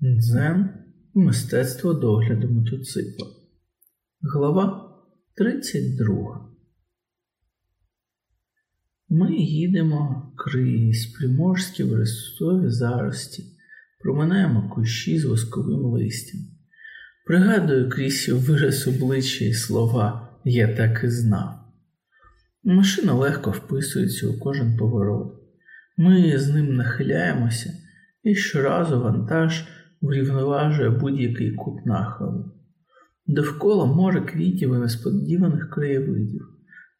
Дзен мистецтво догляду мотоцикла. Глава 32. Ми їдемо крізь приморські вересові зарості, проминаємо кущі з восковим листям. Пригадую крізь вираз обличчя і слова Я так і знав. Машина легко вписується у кожен поворот. Ми з ним нахиляємося, і щоразу вантаж врівноважує будь-який кут нахилу. Довкола море квітів і несподіваних краєвидів.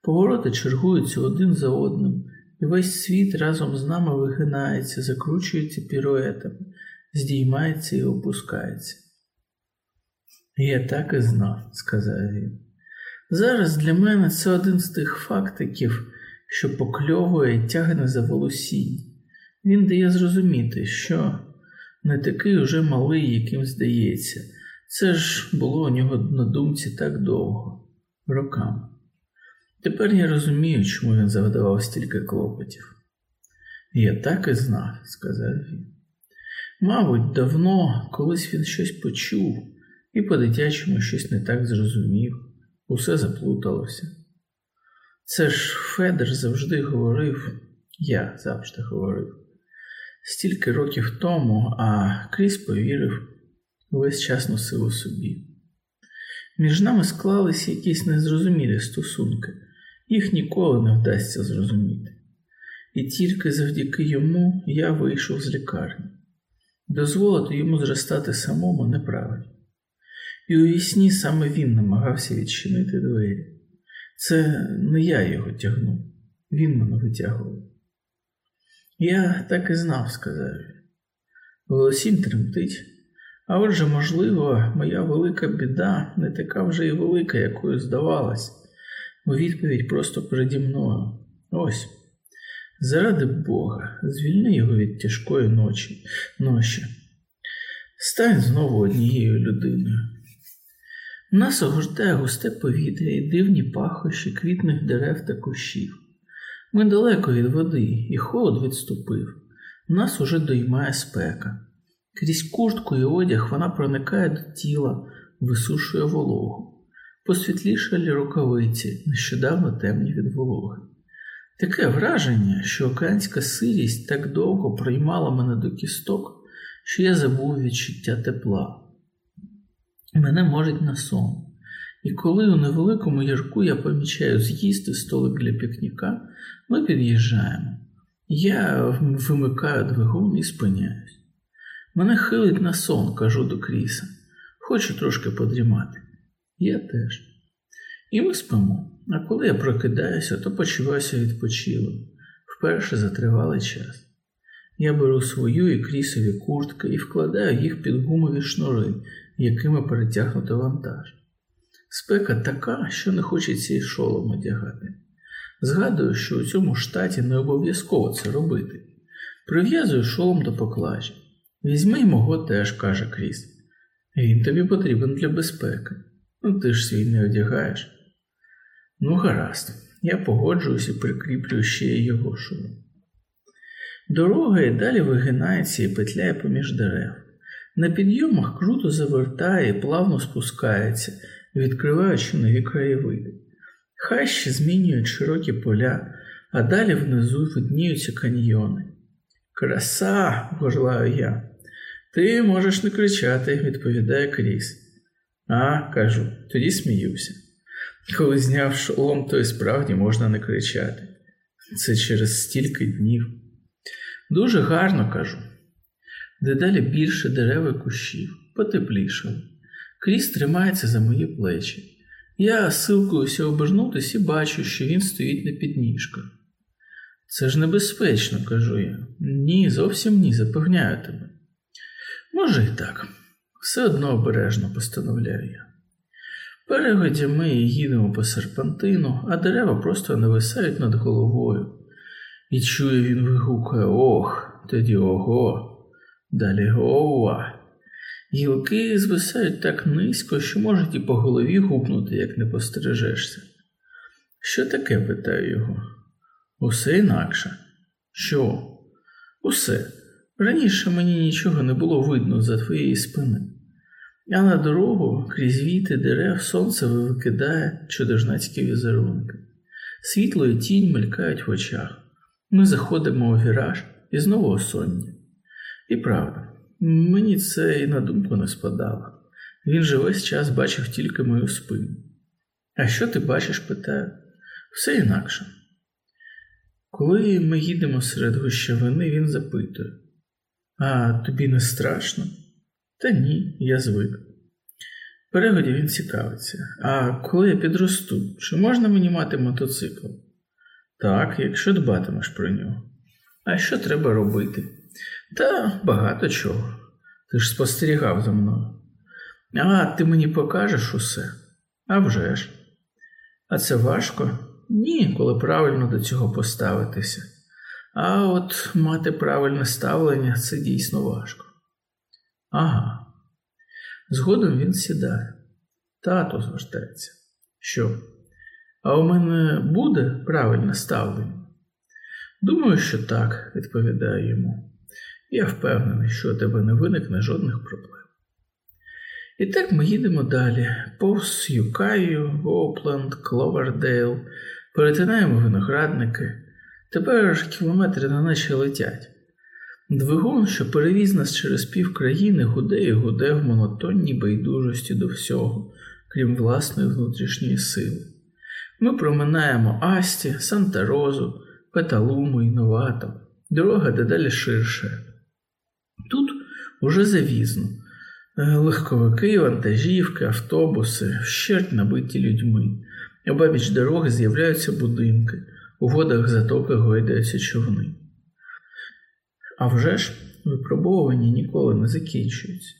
Повороти чергуються один за одним, і весь світ разом з нами вигинається, закручується піруетами, здіймається і опускається. Я так і знав, сказав він. Зараз для мене це один з тих фактиків, що покльовує і тягне за волосінь. Він дає зрозуміти, що не такий уже малий, яким здається. Це ж було у нього на думці так довго, роками. Тепер я розумію, чому він завдавав стільки клопотів. Я так і знав, сказав він. Мабуть, давно колись він щось почув і по-дитячому щось не так зрозумів, усе заплуталося. Це ж Федор завжди говорив, я завжди говорив стільки років тому, а Кріс повірив, увесь час носив у собі. Між нами склалися якісь незрозумілі стосунки, їх ніколи не вдасться зрозуміти. І тільки завдяки йому я вийшов з лікарні, дозволити йому зростати самому неправильно. І у вісні саме він намагався відчинити двері. Це не я його тягнув, він мене витягував. Я так і знав, сказав він. Волосінь тремтить. А отже, можливо, моя велика біда не така вже й велика, якою здавалась, бо відповідь просто переді мною. Ось. Заради Бога, звільни його від тяжкої ночі, ночі. Стань знову однією людиною. Нас огортає густе повітря і дивні пахощі квітних дерев та кущів. Ми далеко від води, і холод відступив. Нас уже доймає спека. Крізь куртку і одяг вона проникає до тіла, висушує вологу. Посвітлішалі рукавиці, нещодавно темні від вологи. Таке враження, що океанська сирість так довго приймала мене до кісток, що я забув відчуття тепла. Мене можуть на сон. І коли у невеликому ярку я помічаю з'їсти столик для пікніка, ми під'їжджаємо. Я вимикаю двигун і спиняюсь. Мене хилить на сон, кажу до Кріса. Хочу трошки подрімати. Я теж. І ми спимо. А коли я прокидаюся, то почуваюся відпочилим. Вперше за тривалий час. Я беру свою і крісові куртки і вкладаю їх під гумові шнури, якими перетягнуто вантаж. Спека така, що не хочеться і шолом одягати. Згадую, що у цьому штаті не обов'язково це робити. Прив'язую шолом до поклажі. Візьми мого теж, каже Кріс. Він тобі потрібен для безпеки. Ну ти ж свій не одягаєш. Ну, гаразд, я погоджуюсь і прикріплю ще його шолом. Дорога і далі вигинається і петляє поміж дерев. На підйомах круто завертає і плавно спускається, відкриваючи нові краєвиди. Хащі змінюють широкі поля, а далі внизу видніються каньйони. Краса, горлаю я. Ти можеш не кричати, відповідає Кріс. А, кажу, тоді сміюся. Коли зняв шолом, то і справді можна не кричати. Це через стільки днів. Дуже гарно кажу. Дедалі більше дерев і кущів, потеплішало. Кріс тримається за мої плечі. Я силкуюся обернутися і бачу, що він стоїть на підніжках. Це ж небезпечно, кажу я. Ні, зовсім ні, запевняю тебе. Може і так, все одно обережно постановляю я. Перегоді ми їдемо по серпантину, а дерева просто нависають над головою. І чує він вигукає Ох, тоді ого, далі ова. Гілки звисають так низько, що можуть і по голові гупнути, як не постережешся. Що таке? питаю його. Усе інакше. Що? Усе. Раніше мені нічого не було видно за твоєї спини, а на дорогу крізь віти дерев сонце викидає чудожнацькі візерунки. Світло і тінь мелькають в очах. Ми заходимо у віраж і знову осоння. І правда, мені це і на думку не спадало. Він же весь час бачив тільки мою спину. А що ти бачиш, питаю? Все інакше. Коли ми їдемо серед гущавини, він запитує: А тобі не страшно? Та ні, я звик. В перегоді він цікавиться. А коли я підросту, чи можна мені мати мотоцикл? Так, якщо дбатимеш про нього. А що треба робити? Та багато чого. Ти ж спостерігав за мною. А ти мені покажеш усе? А вже ж. А це важко? Ні, коли правильно до цього поставитися. А от мати правильне ставлення це дійсно важко. Ага. Згодом він сідає. Тато звертається. Що? А у мене буде правильне ставлення? Думаю, що так, відповідаю йому. Я впевнений, що у тебе не виникне жодних проблем. І так ми їдемо далі, повз Юкаю, Опленд, Кловердейл, перетинаємо виноградники. Тепер ж кілометри на наче летять. Двигун, що перевіз нас через пів країни, гуде і гуде в монотонній байдужості до всього, крім власної внутрішньої сили. Ми проминаємо Асті, Санта-Розу, Петалуму і Новато. Дорога дедалі ширша. Уже завізно. Легковики, вантажівки, автобуси, вщерть набиті людьми. Обабіч дороги з'являються будинки, у водах затоки гойдаються човни. А вже ж випробовування ніколи не закінчуються.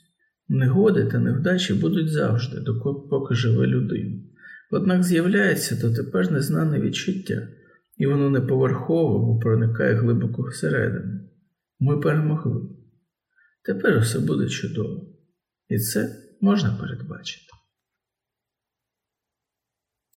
Негоди та невдачі будуть завжди, допоки живе людина. Однак з'являється дотепер незнане відчуття, і воно не поверхово, бо проникає глибоко всередину. Ми перемогли. Тепер усе буде чудово, і це можна передбачити.